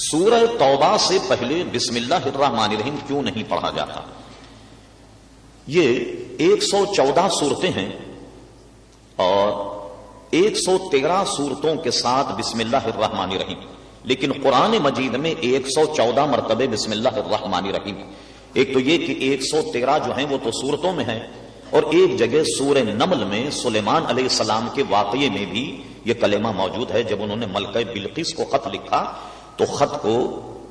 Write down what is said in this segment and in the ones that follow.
سورہ توبہ سے پہلے بسم اللہ الرحمن الرحیم کیوں نہیں پڑھا جاتا؟ یہ ایک سو چودہ صورتیں ہیں اور ایک سو تیرہ صورتوں کے ساتھ بسم اللہ الرحمن الرحیم، لیکن قرآن مجید میں ایک سو چودہ مرتبے بسم اللہ الرحمن الرحیم۔ ایک تو یہ کہ ایک سو تیرہ جو ہیں وہ تو صورتوں میں ہیں، اور ایک جگہ سور نمل میں سلیمان علیہ السلام کے واقعے میں بھی یہ کلمہ موجود ہے، جب انہوں نے ملکہ بلقیس کو خط لکھا تو خط کو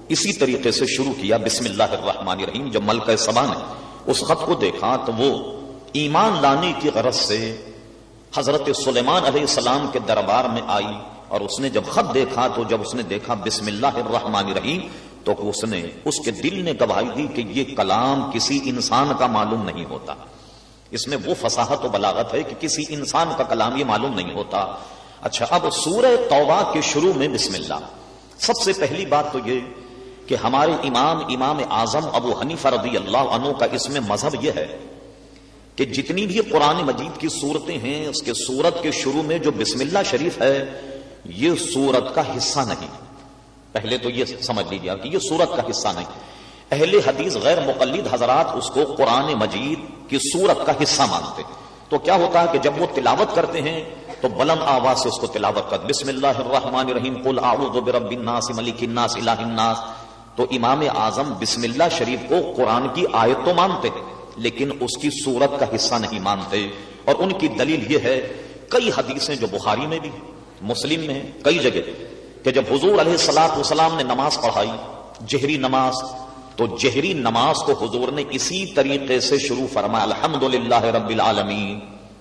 اسی طریقے سے شروع کیا، بسم اللہ الرحمن الرحیم، جب ملکہ سبا نے اس خط کو دیکھا تو وہ ایمان لانے کی غرض سے حضرت سلیمان علیہ السلام کے دربار میں آئی اور اس نے جب خط دیکھا تو جب اس نے دیکھا بسم اللہ الرحمن الرحیم، تو اس نے اس کے دل نے گواہی دی کہ یہ کلام کسی انسان کا معلوم نہیں ہوتا۔ اس میں وہ فصاحت و بلاغت ہے کہ کسی انسان کا کلام یہ معلوم نہیں ہوتا۔ اچھا اب سورہ توبہ کے شروع میں بسم اللہ۔ سب سے پہلی بات تو یہ کہ ہمارے امام امام اعظم ابو حنیفہ رضی اللہ عنہ کا اس میں مذہب یہ ہے کہ جتنی بھی قرآن مجید کی صورتیں ہیں، اس کے سورت کے شروع میں جو بسم اللہ شریف ہے، یہ سورت کا حصہ نہیں۔ پہلے تو یہ سمجھ لیجیے کہ یہ سورت کا حصہ نہیں۔ اہل حدیث غیر مقلد حضرات اس کو قرآن مجید کی سورت کا حصہ مانتے۔ تو کیا ہوتا ہے کہ جب وہ تلاوت کرتے ہیں تو بلند آواز سے اس کو تلاوت کر بسم اللہ الرحمن الرحیم قل اعوذ برب الناس، ملک الناس، الہ الناس۔ تو امام اعظم بسم اللہ شریف کو قرآن کی آیت تو مانتے، لیکن اس کی صورت کا حصہ نہیں مانتے۔ اور ان کی دلیل یہ ہے، کئی حدیثیں جو بخاری میں بھی، مسلم میں ہیں کئی جگہ کہ جب حضور علیہ السلاط وسلام نے نماز پڑھائی، جہری نماز، تو جہری نماز کو حضور نے اسی طریقے سے شروع فرمایا الحمد رب العالمین۔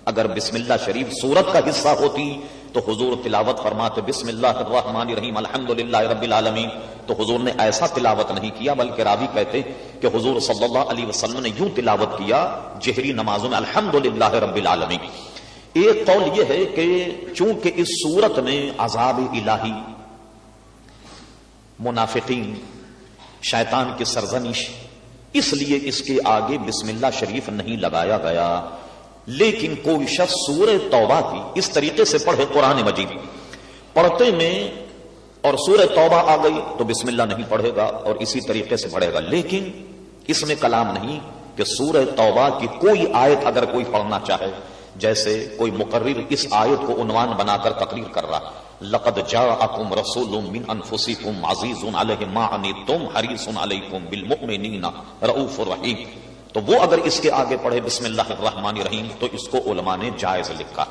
اگر بسم اللہ شریف سورت کا حصہ ہوتی تو حضور تلاوت فرماتے، بسم اللہ الرحمن الرحیم الحمد رب العالمین۔ تو حضور نے ایسا تلاوت نہیں کیا، بلکہ راوی کہتے کہ حضور صلی اللہ علیہ وسلم نے یوں تلاوت کیا، جہری نمازوں میں الحمد رب العالمین۔ ایک قول یہ ہے کہ چونکہ اس صورت میں عذاب الہی، منافقین، شیطان کی سرزنش، اس لیے اس کے آگے بسم اللہ شریف نہیں لگایا گیا۔ لیکن کوئی شخص سورہ توبہ کی اس طریقے سے پڑھے قرآن مجید. پڑھتے میں اور سورہ توبہ آ گئی تو بسم اللہ نہیں پڑھے گا اور اسی طریقے سے پڑھے گا. لیکن اس میں کلام نہیں کہ سورہ توبہ کی کوئی آیت اگر کوئی پڑھنا چاہے، جیسے کوئی مقرر اس آیت کو عنوان بنا کر تقریر کر رہا، لقد جاءکم رسول من انفسکم عزیز علیہ ما حریص علیکم بالمؤمنین رؤوف الرحیم تو وہ اگر اس کے آگے پڑھے بسم اللہ الرحمن الرحیم تو اس کو علماء نے جائز لکھا۔